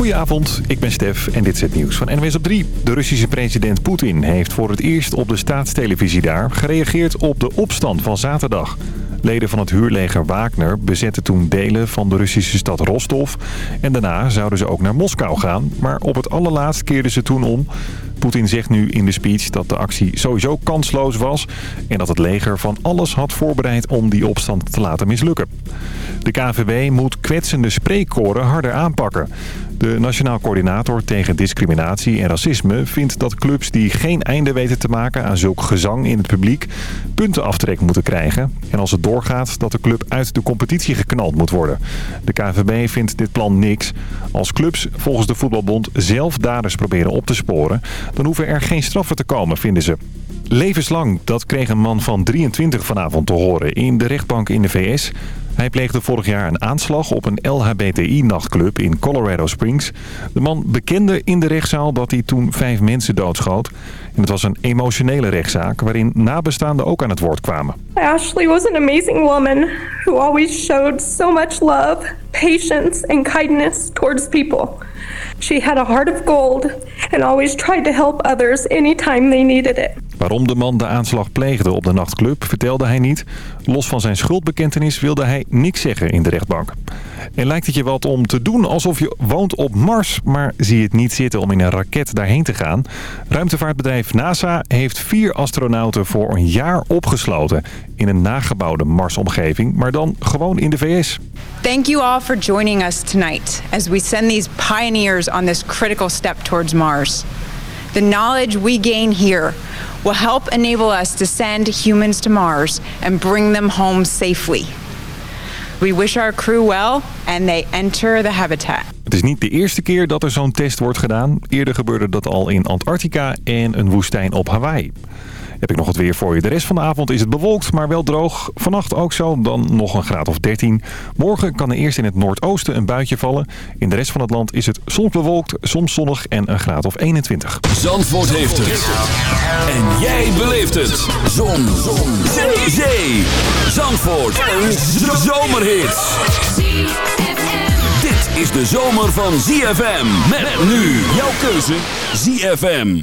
Goedenavond, ik ben Stef en dit is het nieuws van NWS op 3. De Russische president Poetin heeft voor het eerst op de staatstelevisie daar gereageerd op de opstand van zaterdag. Leden van het huurleger Wagner bezetten toen delen van de Russische stad Rostov. En daarna zouden ze ook naar Moskou gaan. Maar op het allerlaatst keerden ze toen om. Poetin zegt nu in de speech dat de actie sowieso kansloos was... en dat het leger van alles had voorbereid om die opstand te laten mislukken. De KVB moet kwetsende spreekkoren harder aanpakken. De Nationaal Coördinator tegen Discriminatie en Racisme vindt dat clubs die geen einde weten te maken aan zulk gezang in het publiek puntenaftrek moeten krijgen. En als het doorgaat dat de club uit de competitie geknald moet worden. De KVB vindt dit plan niks. Als clubs volgens de Voetbalbond zelf daders proberen op te sporen, dan hoeven er geen straffen te komen, vinden ze. Levenslang, dat kreeg een man van 23 vanavond te horen in de rechtbank in de VS. Hij pleegde vorig jaar een aanslag op een LHBTI-nachtclub in Colorado Springs. De man bekende in de rechtszaal dat hij toen vijf mensen doodschoot. En het was een emotionele rechtszaak waarin nabestaanden ook aan het woord kwamen. Ashley was an amazing woman who always showed so much love, patience and kindness towards people. She had a heart of gold and always tried to help others anytime they needed it. Waarom de man de aanslag pleegde op de nachtclub vertelde hij niet. Los van zijn schuldbekentenis wilde hij niks zeggen in de rechtbank. En lijkt het je wat om te doen alsof je woont op Mars... maar zie je het niet zitten om in een raket daarheen te gaan? Ruimtevaartbedrijf NASA heeft vier astronauten voor een jaar opgesloten... in een nagebouwde Marsomgeving, maar dan gewoon in de VS. Thank you all for joining us tonight... as we send these pioneers on this critical step towards Mars. The knowledge we gain here will help enable us to send humans to Mars and bring them home safely. We wish our crew well and they enter the habitat. Het is niet de eerste keer dat er zo'n test wordt gedaan. Eerder gebeurde dat al in Antarctica en een woestijn op Hawaii. Heb ik nog het weer voor je. De rest van de avond is het bewolkt, maar wel droog. Vannacht ook zo, dan nog een graad of 13. Morgen kan er eerst in het noordoosten een buitje vallen. In de rest van het land is het soms bewolkt, soms zonnig en een graad of 21. Zandvoort heeft het. En jij beleeft het. Zon. Zon. Zee. Zee. Zandvoort. Een zomerhit. Dit is de zomer van ZFM. Met nu jouw keuze ZFM.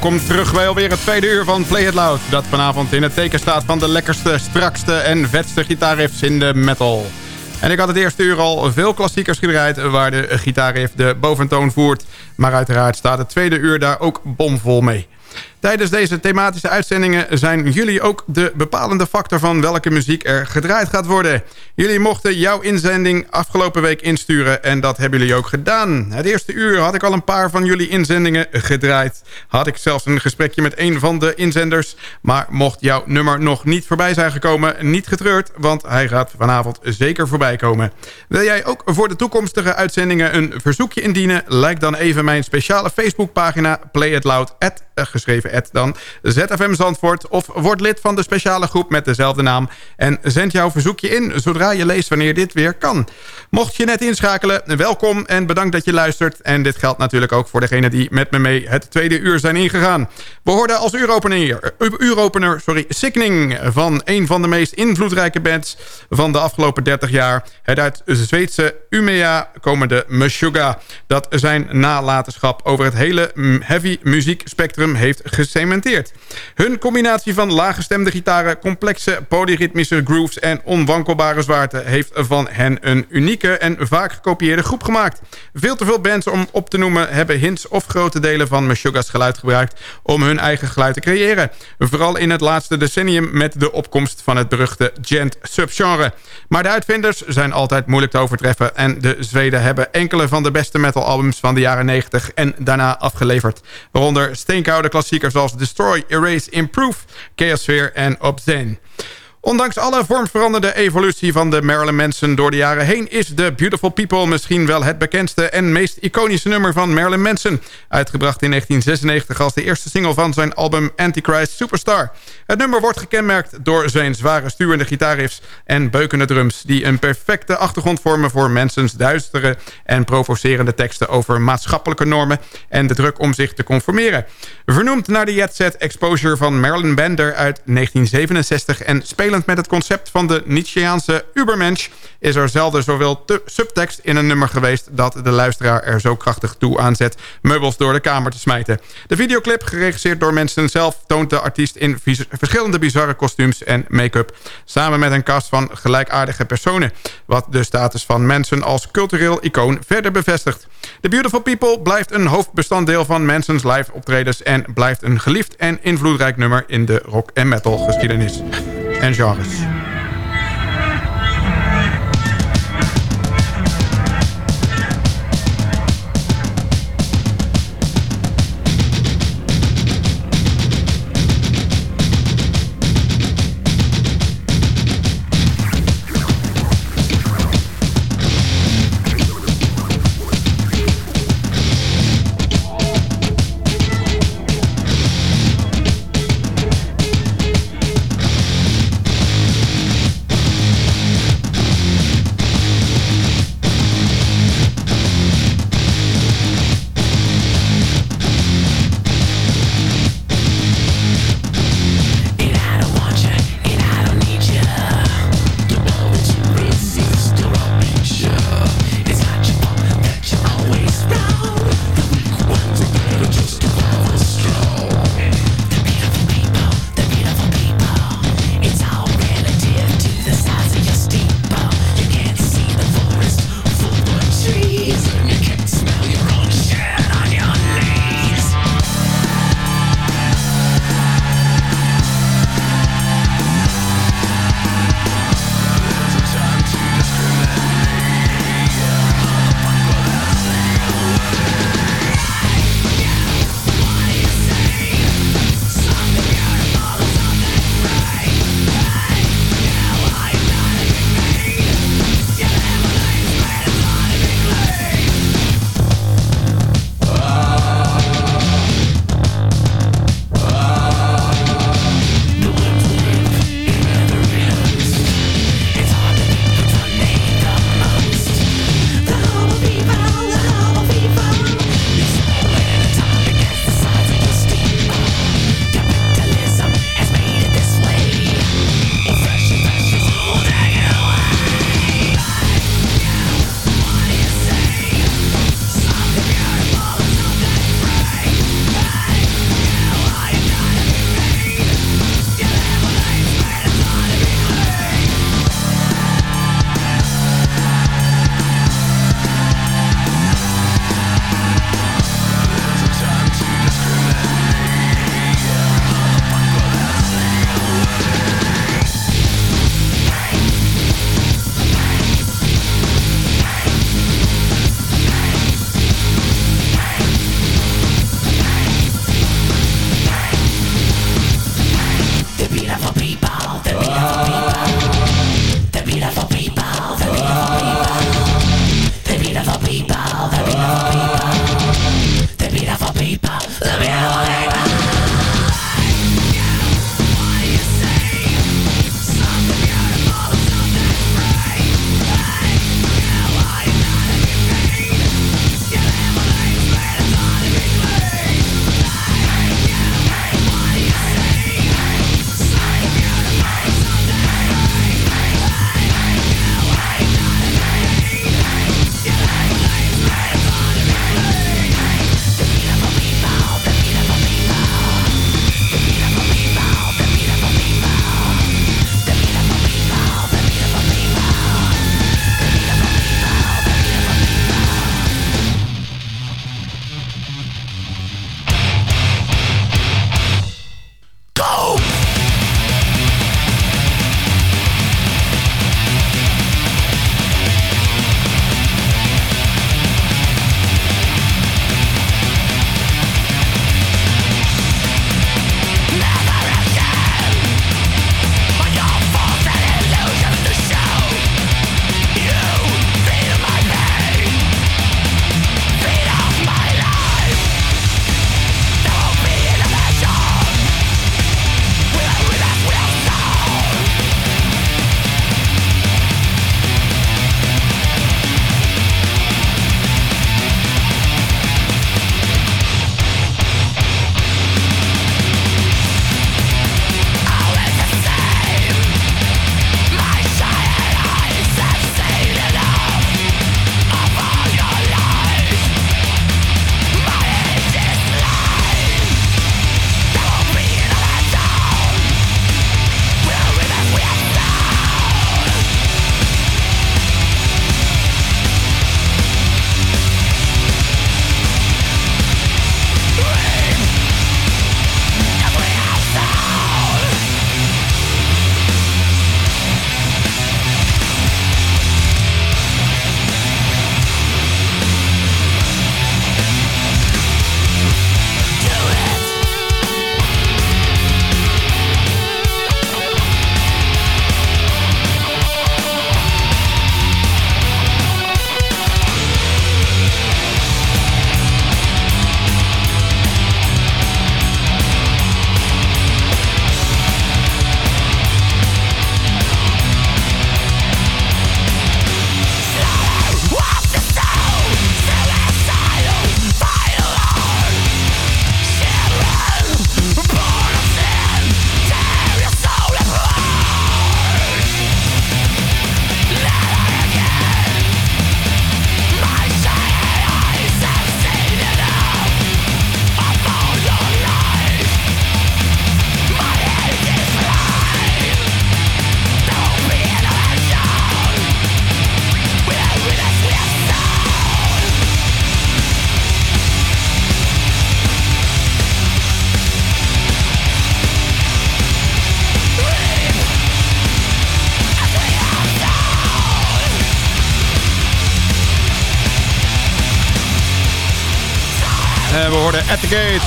Welkom terug bij alweer het tweede uur van Play It Loud. Dat vanavond in het teken staat van de lekkerste, strakste en vetste gitaarriffs in de metal. En ik had het eerste uur al veel klassiekers gedraaid waar de gitaarriff de boventoon voert. Maar uiteraard staat het tweede uur daar ook bomvol mee. Tijdens deze thematische uitzendingen zijn jullie ook de bepalende factor van welke muziek er gedraaid gaat worden. Jullie mochten jouw inzending afgelopen week insturen en dat hebben jullie ook gedaan. Het eerste uur had ik al een paar van jullie inzendingen gedraaid. Had ik zelfs een gesprekje met een van de inzenders. Maar mocht jouw nummer nog niet voorbij zijn gekomen, niet getreurd, want hij gaat vanavond zeker voorbij komen. Wil jij ook voor de toekomstige uitzendingen een verzoekje indienen? Like dan even mijn speciale Facebookpagina Play It Loud, eh, geschreven dan ZFM Zandvoort... of word lid van de speciale groep met dezelfde naam... en zend jouw verzoekje in zodra je leest wanneer dit weer kan. Mocht je net inschakelen, welkom en bedankt dat je luistert. En dit geldt natuurlijk ook voor degenen die met me mee het tweede uur zijn ingegaan. We hoorden als uuropener, uuropener sorry, Sickening van een van de meest invloedrijke bands van de afgelopen 30 jaar. Het uit Zweedse Umea komende Meshuggah. Dat zijn nalatenschap over het hele heavy muziekspectrum heeft gecementeerd. Hun combinatie van laaggestemde gitaren, complexe polyritmische grooves en onwankelbare zwaarte heeft van hen een unieke en vaak gekopieerde groep gemaakt. Veel te veel bands om op te noemen hebben hints of grote delen van Meshuggah's geluid gebruikt om hun eigen geluid te creëren. Vooral in het laatste decennium met de opkomst van het beruchte gent subgenre. Maar de uitvinders zijn altijd moeilijk te overtreffen en de Zweden hebben enkele van de beste metal albums van de jaren 90 en daarna afgeleverd. Waaronder steenkoude klassiekers zoals Destroy, Erase, Improve, Chaosphere en Obscene. Ondanks alle vormveranderde evolutie van de Marilyn Manson door de jaren heen... is The Beautiful People misschien wel het bekendste en meest iconische nummer van Marilyn Manson. Uitgebracht in 1996 als de eerste single van zijn album Antichrist Superstar. Het nummer wordt gekenmerkt door zijn zware sturende gitaarriffs en beukende drums... die een perfecte achtergrond vormen voor Mansons duistere en provocerende teksten... over maatschappelijke normen en de druk om zich te conformeren. Vernoemd naar de Jet Set Exposure van Marilyn Bender uit 1967 en spelend met het concept van de Nietzscheaanse Ubermensch... is er zelden zoveel subtekst in een nummer geweest... dat de luisteraar er zo krachtig toe aanzet meubels door de kamer te smijten. De videoclip, geregisseerd door mensen zelf... toont de artiest in verschillende bizarre kostuums en make-up... samen met een cast van gelijkaardige personen... wat de status van mensen als cultureel icoon verder bevestigt. The Beautiful People blijft een hoofdbestanddeel van Manson's live optredens... en blijft een geliefd en invloedrijk nummer in de rock- en metal geschiedenis en genres.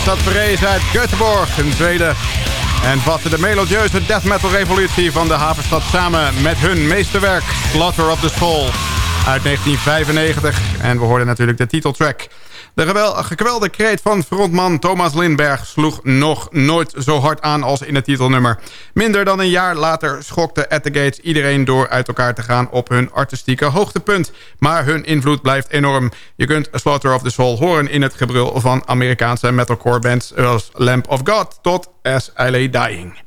Dat verrees uit Göteborg in Zweden. En vatte de melodieuze death metal revolutie van de havenstad samen met hun meesterwerk Slaughter of the Soul uit 1995. En we hoorden natuurlijk de titeltrack. De gekwelde kreet van frontman Thomas Lindberg sloeg nog nooit zo hard aan als in het titelnummer. Minder dan een jaar later schokte At The Gates iedereen door uit elkaar te gaan op hun artistieke hoogtepunt. Maar hun invloed blijft enorm. Je kunt Slaughter of the Soul horen in het gebrul van Amerikaanse metalcore bands zoals Lamp of God tot As I Lay Dying.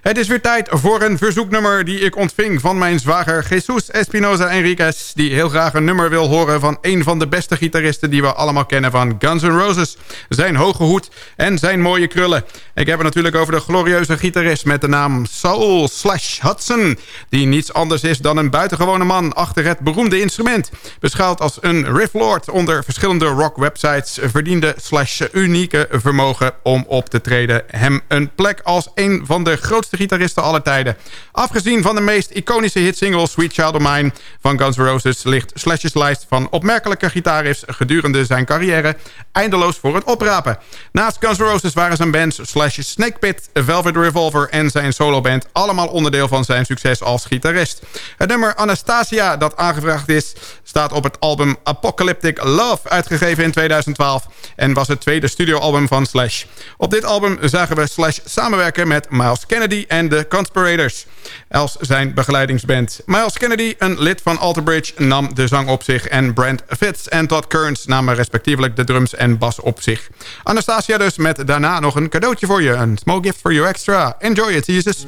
Het is weer tijd voor een verzoeknummer die ik ontving van mijn zwager Jesus Espinosa Enriquez... die heel graag een nummer wil horen van een van de beste gitaristen... die we allemaal kennen van Guns N' Roses. Zijn hoge hoed en zijn mooie krullen. Ik heb het natuurlijk over de glorieuze gitarist met de naam Saul Slash Hudson... die niets anders is dan een buitengewone man achter het beroemde instrument. Beschouwd als een rifflord onder verschillende rock-websites... verdiende Slash unieke vermogen om op te treden... hem een plek als een van de grootste gitaristen aller tijden. Afgezien van de meest iconische hitsingle Sweet Child of Mine van Guns N' Roses... ligt Slash's lijst van opmerkelijke gitaarriffs gedurende zijn carrière eindeloos voor het oprapen. Naast Guns N' Roses waren zijn bands Slash Snake Pit, Velvet Revolver en zijn soloband... allemaal onderdeel van zijn succes als gitarist. Het nummer Anastasia dat aangevraagd is staat op het album Apocalyptic Love... uitgegeven in 2012 en was het tweede studioalbum van Slash. Op dit album zagen we Slash samenwerken met Miles Kennedy en de Conspirators als zijn begeleidingsband. Miles Kennedy, een lid van Alter Bridge, nam de zang op zich... en Brent Fitz en Todd Kearns namen respectievelijk de drums en bas op zich. Anastasia dus met daarna nog een cadeautje voor je. Een small gift for you extra. Enjoy it, Jesus.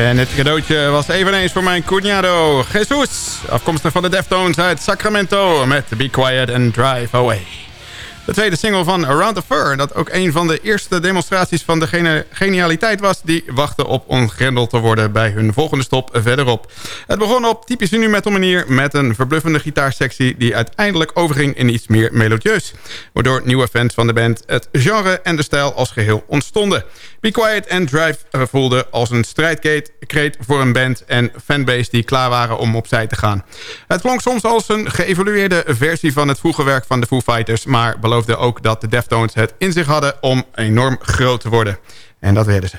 En het cadeautje was eveneens voor mijn cuñado Jesus. Afkomstig van de Deftones uit Sacramento met Be Quiet and Drive Away. De tweede single van Around the Fur. Dat ook een van de eerste demonstraties van de genialiteit was... die wachtte op ongrendeld te worden bij hun volgende stop verderop. Het begon op typische nu manier met een verbluffende gitaarsectie... die uiteindelijk overging in iets meer melodieus. Waardoor nieuwe fans van de band het genre en de stijl als geheel ontstonden. Be Quiet and Drive voelde als een strijdkreet voor een band en fanbase die klaar waren om opzij te gaan. Het klonk soms als een geëvolueerde versie van het vroege werk van de Foo Fighters... maar beloofde ook dat de Deftones het in zich hadden om enorm groot te worden. En dat werden ze.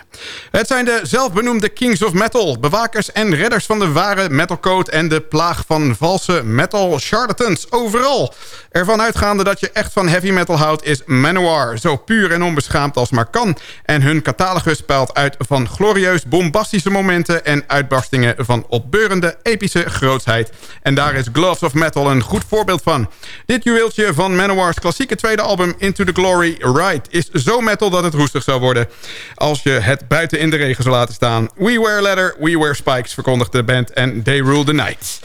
Het zijn de zelfbenoemde Kings of Metal. Bewakers en redders van de ware metalcode... en de plaag van valse metal charlatans overal. Ervan uitgaande dat je echt van heavy metal houdt... is Manowar zo puur en onbeschaamd als maar kan. En hun catalogus peilt uit van glorieus bombastische momenten... en uitbarstingen van opbeurende epische grootsheid. En daar is Gloves of Metal een goed voorbeeld van. Dit juweeltje van Manowar's klassieke tweede album... Into the Glory Ride is zo metal dat het roestig zou worden als je het buiten in de regen zou laten staan. We wear leather, we wear spikes, verkondigde de band en They Rule the Night.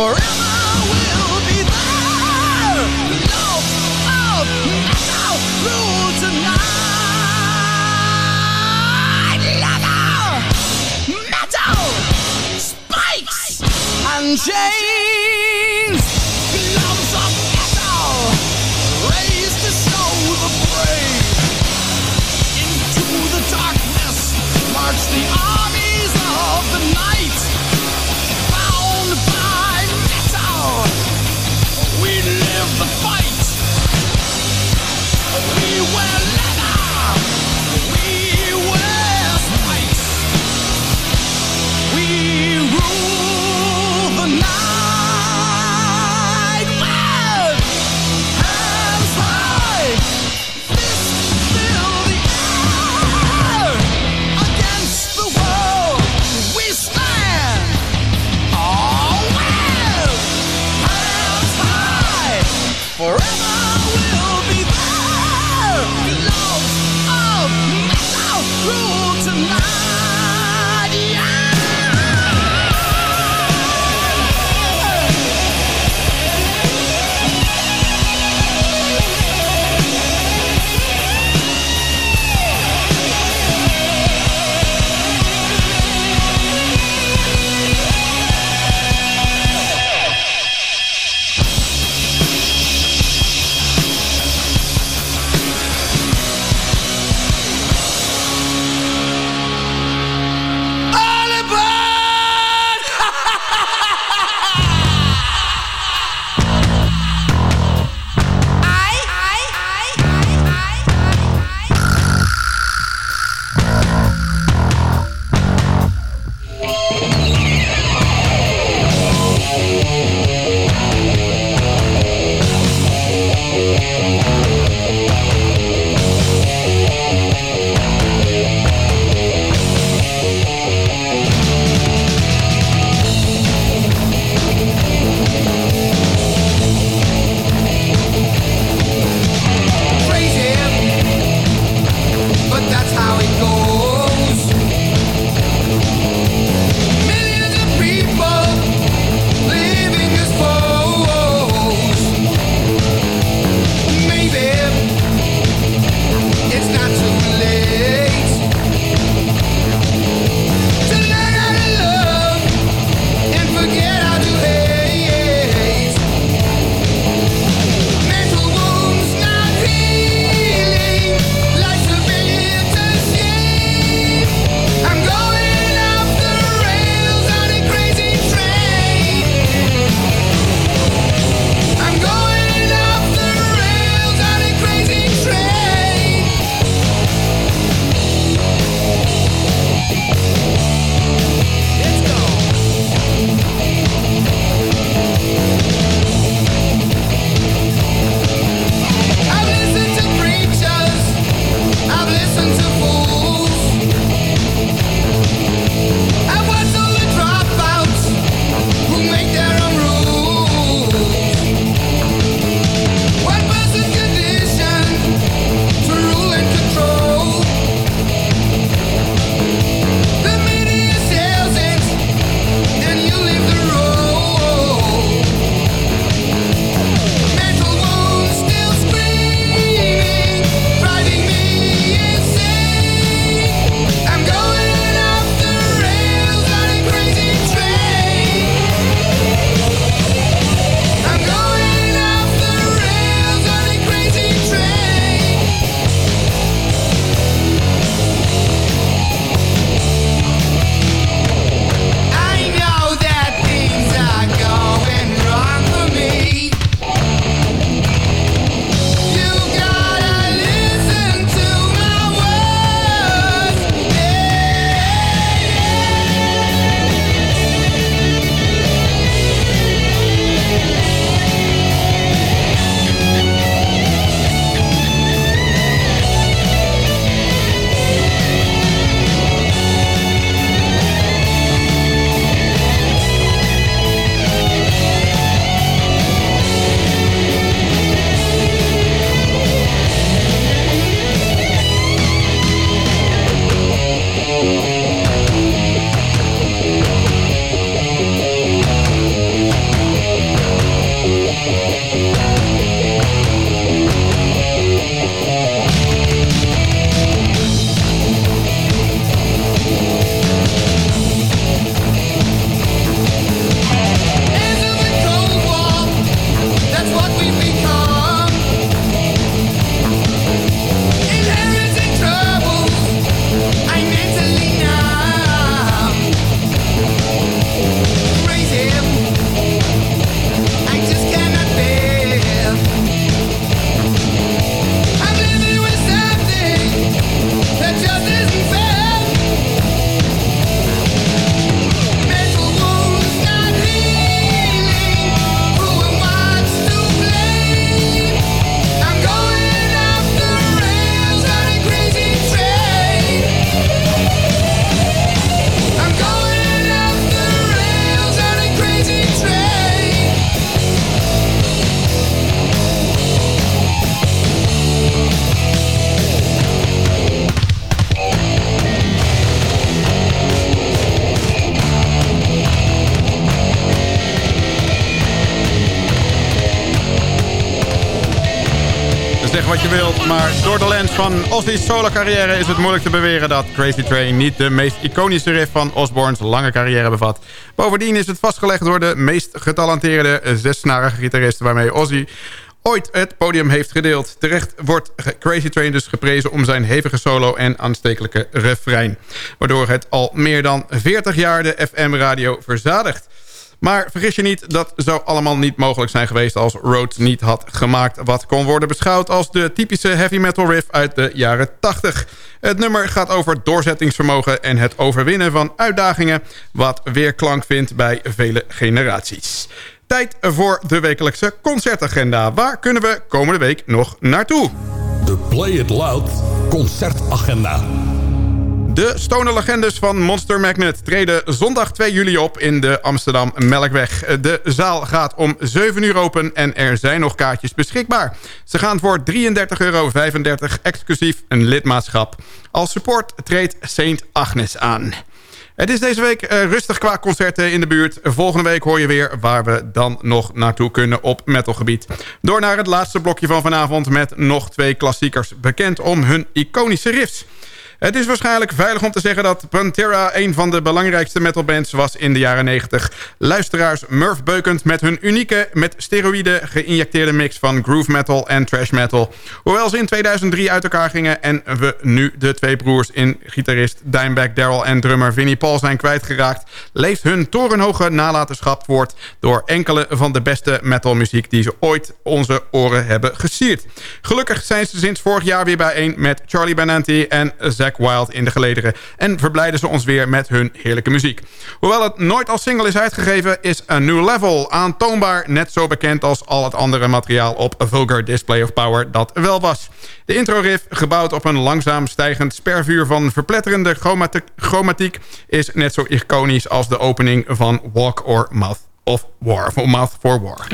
forever door de lens van Ozzy's solo-carrière is het moeilijk te beweren dat Crazy Train niet de meest iconische riff van Osborne's lange carrière bevat. Bovendien is het vastgelegd door de meest getalenteerde zesnarige gitarist waarmee Ozzy ooit het podium heeft gedeeld. Terecht wordt Crazy Train dus geprezen om zijn hevige solo en aanstekelijke refrein. Waardoor het al meer dan 40 jaar de FM-radio verzadigt. Maar vergis je niet, dat zou allemaal niet mogelijk zijn geweest... als Rhodes niet had gemaakt wat kon worden beschouwd... als de typische heavy metal riff uit de jaren 80. Het nummer gaat over doorzettingsvermogen en het overwinnen van uitdagingen... wat weerklank vindt bij vele generaties. Tijd voor de wekelijkse concertagenda. Waar kunnen we komende week nog naartoe? De Play It Loud concertagenda. De stoner legendes van Monster Magnet treden zondag 2 juli op in de Amsterdam Melkweg. De zaal gaat om 7 uur open en er zijn nog kaartjes beschikbaar. Ze gaan voor 33,35 euro exclusief een lidmaatschap. Als support treedt Saint Agnes aan. Het is deze week uh, rustig qua concerten in de buurt. Volgende week hoor je weer waar we dan nog naartoe kunnen op metalgebied. Door naar het laatste blokje van vanavond met nog twee klassiekers... bekend om hun iconische riffs. Het is waarschijnlijk veilig om te zeggen dat Pantera... een van de belangrijkste metalbands was in de jaren 90. Luisteraars Murph Beukend met hun unieke... met steroïden geïnjecteerde mix van groove metal en trash metal. Hoewel ze in 2003 uit elkaar gingen... en we nu de twee broers in gitarist Dimebag Daryl en drummer Vinnie Paul zijn kwijtgeraakt... leeft hun torenhoge nalatenschap voort... door enkele van de beste metalmuziek... die ze ooit onze oren hebben gesierd. Gelukkig zijn ze sinds vorig jaar weer bijeen met Charlie Benanti en Zack Wild in de gelederen... en verblijden ze ons weer met hun heerlijke muziek. Hoewel het nooit als single is uitgegeven... is A New Level aantoonbaar net zo bekend als al het andere materiaal... op A Vulgar Display of Power dat wel was. De intro-riff, gebouwd op een langzaam stijgend spervuur... van verpletterende chromatiek... is net zo iconisch als de opening van Walk or Mouth of War. Mouth for War.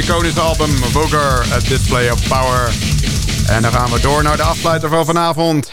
Iconische album Vulgar, A Display of Power. En dan gaan we door naar de afsluiter van vanavond.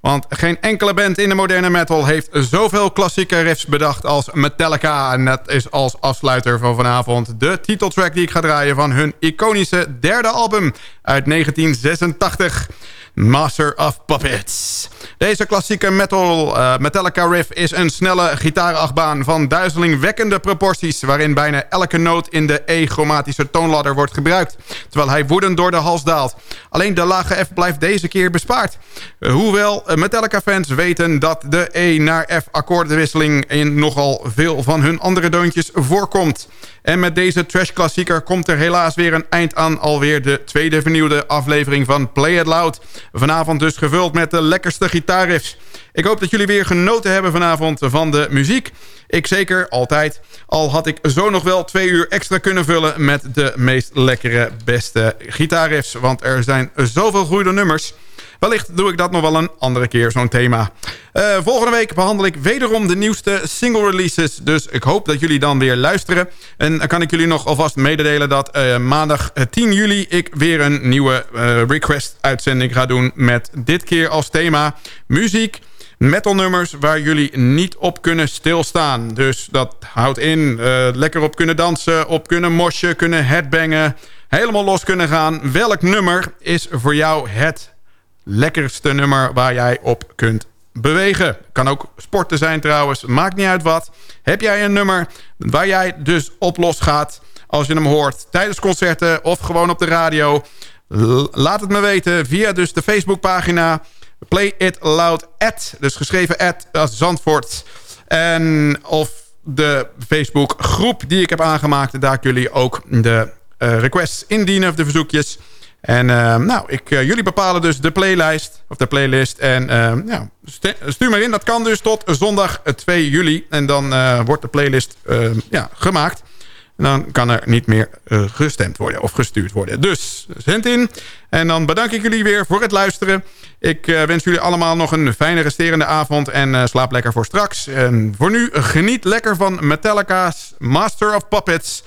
Want geen enkele band in de moderne metal heeft zoveel klassieke riffs bedacht als Metallica. En dat is als afsluiter van vanavond de titeltrack die ik ga draaien van hun iconische derde album uit 1986. Master of Puppets. Deze klassieke metal, uh, Metallica riff is een snelle gitaarachtbaan van duizelingwekkende proporties... waarin bijna elke noot in de E-chromatische toonladder wordt gebruikt... terwijl hij woedend door de hals daalt. Alleen de lage F blijft deze keer bespaard. Hoewel Metallica-fans weten dat de E naar F akkoordwisseling... in nogal veel van hun andere deuntjes voorkomt... En met deze trash-klassieker komt er helaas weer een eind aan... alweer de tweede vernieuwde aflevering van Play It Loud. Vanavond dus gevuld met de lekkerste gitaarriffs. Ik hoop dat jullie weer genoten hebben vanavond van de muziek. Ik zeker, altijd. Al had ik zo nog wel twee uur extra kunnen vullen... met de meest lekkere, beste gitaarriffs. Want er zijn zoveel goede nummers... Wellicht doe ik dat nog wel een andere keer, zo'n thema. Uh, volgende week behandel ik wederom de nieuwste single releases. Dus ik hoop dat jullie dan weer luisteren. En dan kan ik jullie nog alvast mededelen dat uh, maandag 10 juli... ik weer een nieuwe request-uitzending ga doen... met dit keer als thema muziek metalnummers waar jullie niet op kunnen stilstaan. Dus dat houdt in lekker op kunnen dansen, op kunnen mosje, kunnen headbangen... helemaal los kunnen gaan. Welk nummer is voor jou het lekkerste nummer waar jij op kunt bewegen. Kan ook sporten zijn trouwens, maakt niet uit wat. Heb jij een nummer waar jij dus op los gaat als je hem hoort... tijdens concerten of gewoon op de radio... laat het me weten via dus de Facebookpagina... Play It Loud at, dus geschreven at als Zandvoort. En of de Facebook groep die ik heb aangemaakt... daar kunnen jullie ook de uh, requests indienen of de verzoekjes... En uh, nou, ik, uh, jullie bepalen dus de playlist. Of de playlist. En uh, ja, stuur maar in. Dat kan dus tot zondag 2 juli. En dan wordt de playlist ja, gemaakt. En dan kan er niet meer gestemd worden. Of gestuurd worden. Dus zend in. En dan bedank ik jullie weer voor het luisteren. Ik wens jullie allemaal nog een fijne resterende avond. En slaap lekker voor straks. En voor nu geniet lekker van Metallica's Master of Puppets.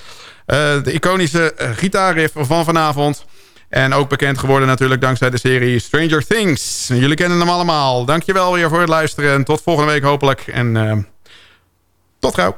de iconische gitaarriff van vanavond. En ook bekend geworden natuurlijk dankzij de serie Stranger Things. Jullie kennen hem allemaal. Dankjewel weer voor het luisteren. En tot volgende week hopelijk. En uh, tot gauw.